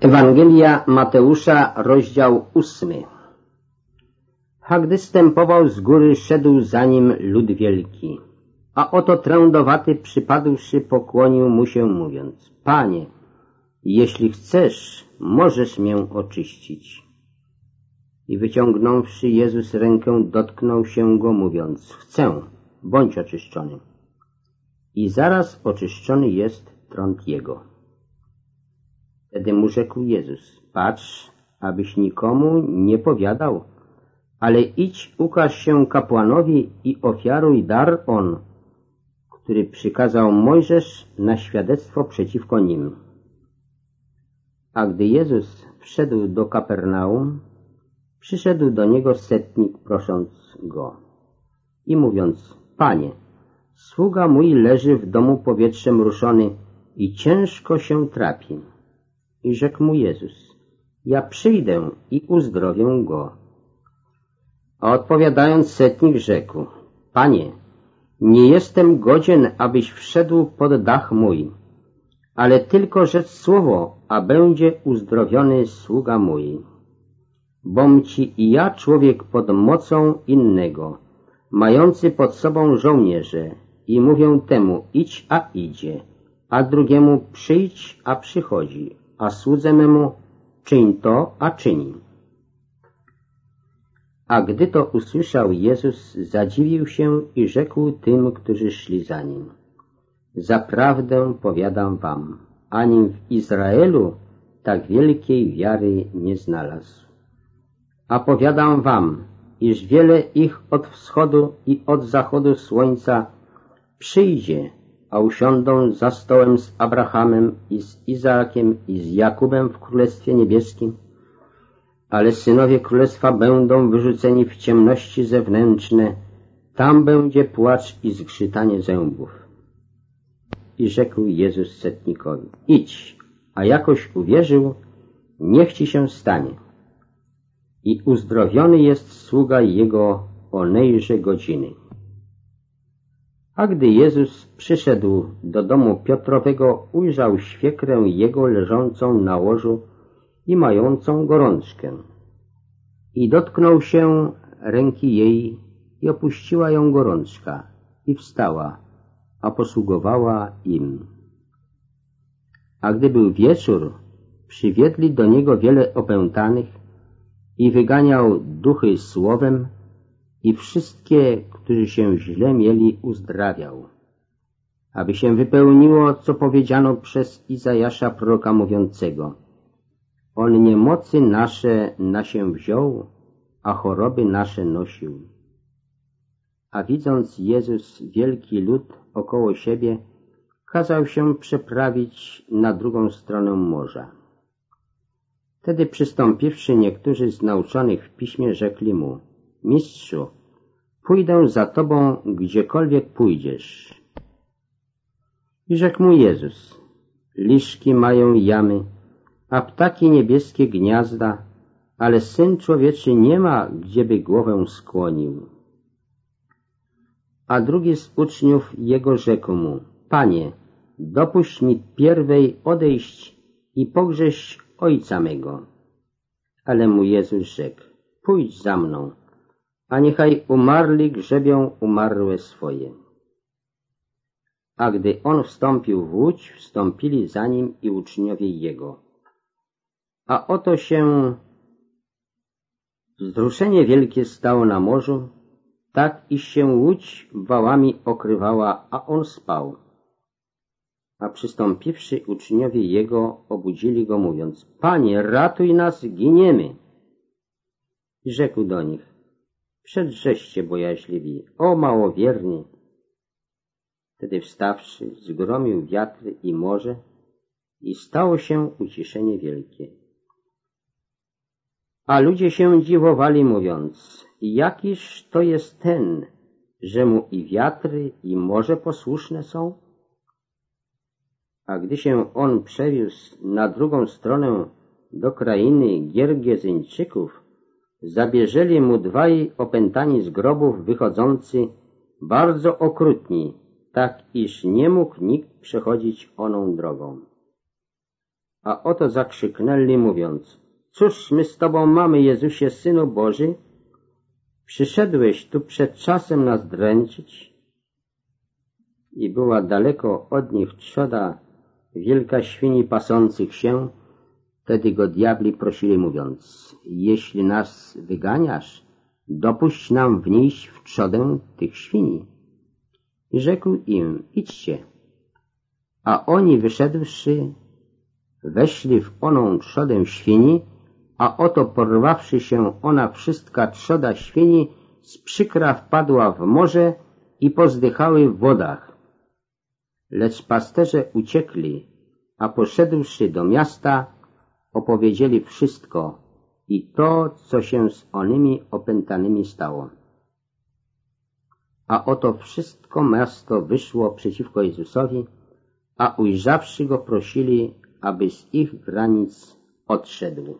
Ewangelia Mateusza, rozdział ósmy. A gdy stępował z góry, szedł za nim lud wielki. A oto trędowaty przypadłszy pokłonił mu się mówiąc, Panie, jeśli chcesz, możesz mię oczyścić. I wyciągnąwszy Jezus rękę, dotknął się go, mówiąc, chcę, bądź oczyszczony. I zaraz oczyszczony jest trąd jego. Wtedy mu rzekł Jezus, patrz, abyś nikomu nie powiadał, ale idź, ukaż się kapłanowi i ofiaruj dar on, który przykazał Mojżesz na świadectwo przeciwko nim. A gdy Jezus wszedł do Kapernaum, przyszedł do niego setnik, prosząc go i mówiąc, Panie, sługa mój leży w domu powietrzem ruszony i ciężko się trapi. I rzekł mu Jezus, ja przyjdę i uzdrowię go. A odpowiadając setnik rzekł, Panie, nie jestem godzien, abyś wszedł pod dach mój, ale tylko rzecz słowo, a będzie uzdrowiony sługa mój. Bom ci i ja człowiek pod mocą innego, mający pod sobą żołnierze, i mówię temu idź, a idzie, a drugiemu przyjdź, a przychodzi, a słudze memu czyń to, a czyni. A gdy to usłyszał Jezus, zadziwił się i rzekł tym, którzy szli za nim. Zaprawdę powiadam wam, ani w Izraelu tak wielkiej wiary nie znalazł. A powiadam wam, iż wiele ich od wschodu i od zachodu słońca przyjdzie a usiądą za stołem z Abrahamem i z Izaakiem i z Jakubem w Królestwie Niebieskim, ale synowie Królestwa będą wyrzuceni w ciemności zewnętrzne, tam będzie płacz i zgrzytanie zębów. I rzekł Jezus setnikowi, idź, a jakoś uwierzył, niech ci się stanie. I uzdrowiony jest sługa jego onejże godziny. A gdy Jezus przyszedł do domu Piotrowego, ujrzał świekrę jego leżącą na łożu i mającą gorączkę. I dotknął się ręki jej i opuściła ją gorączka i wstała, a posługowała im. A gdy był wieczór, przywiedli do niego wiele opętanych i wyganiał duchy słowem, i wszystkie, którzy się źle mieli, uzdrawiał. Aby się wypełniło, co powiedziano przez Izajasza proroka mówiącego. On niemocy nasze na się wziął, a choroby nasze nosił. A widząc Jezus wielki lud około siebie, kazał się przeprawić na drugą stronę morza. Wtedy przystąpiwszy niektórzy z nauczonych w piśmie rzekli mu, Mistrzu, pójdę za Tobą, gdziekolwiek pójdziesz. I rzekł mu Jezus, liszki mają jamy, a ptaki niebieskie gniazda, ale Syn Człowieczy nie ma, gdzieby głowę skłonił. A drugi z uczniów jego rzekł mu, Panie, dopuść mi pierwej odejść i pogrześć ojca mego. Ale mu Jezus rzekł, pójdź za mną, a niechaj umarli grzebią umarłe swoje. A gdy on wstąpił w łódź, wstąpili za nim i uczniowie jego. A oto się wzruszenie wielkie stało na morzu, tak iż się łódź wałami okrywała, a on spał. A przystąpiwszy uczniowie jego, obudzili go mówiąc, Panie, ratuj nas, giniemy. I rzekł do nich, Przedrzeście bojaźliwi, o małowierni! Wtedy wstawszy, zgromił wiatry i morze i stało się uciszenie wielkie. A ludzie się dziwowali, mówiąc, jakiż to jest ten, że mu i wiatry, i morze posłuszne są? A gdy się on przewiózł na drugą stronę do krainy Giergezyńczyków, zabierzeli mu dwaj opętani z grobów wychodzący, bardzo okrutni, tak iż nie mógł nikt przechodzić oną drogą. A oto zakrzyknęli mówiąc, cóż my z Tobą mamy, Jezusie, Synu Boży? Przyszedłeś tu przed czasem nas dręczyć? I była daleko od nich trzoda wielka świni pasących się, Wtedy go diabli prosili mówiąc, jeśli nas wyganiasz, dopuść nam wnieść w trzodę tych świni. I rzekł im, idźcie. A oni wyszedłszy, weszli w oną trzodę świni, a oto porwawszy się ona wszystka trzoda świni, z przykra wpadła w morze i pozdychały w wodach. Lecz pasterze uciekli, a poszedłszy do miasta, opowiedzieli wszystko i to, co się z onymi opętanymi stało. A oto wszystko miasto wyszło przeciwko Jezusowi, a ujrzawszy go prosili, aby z ich granic odszedł.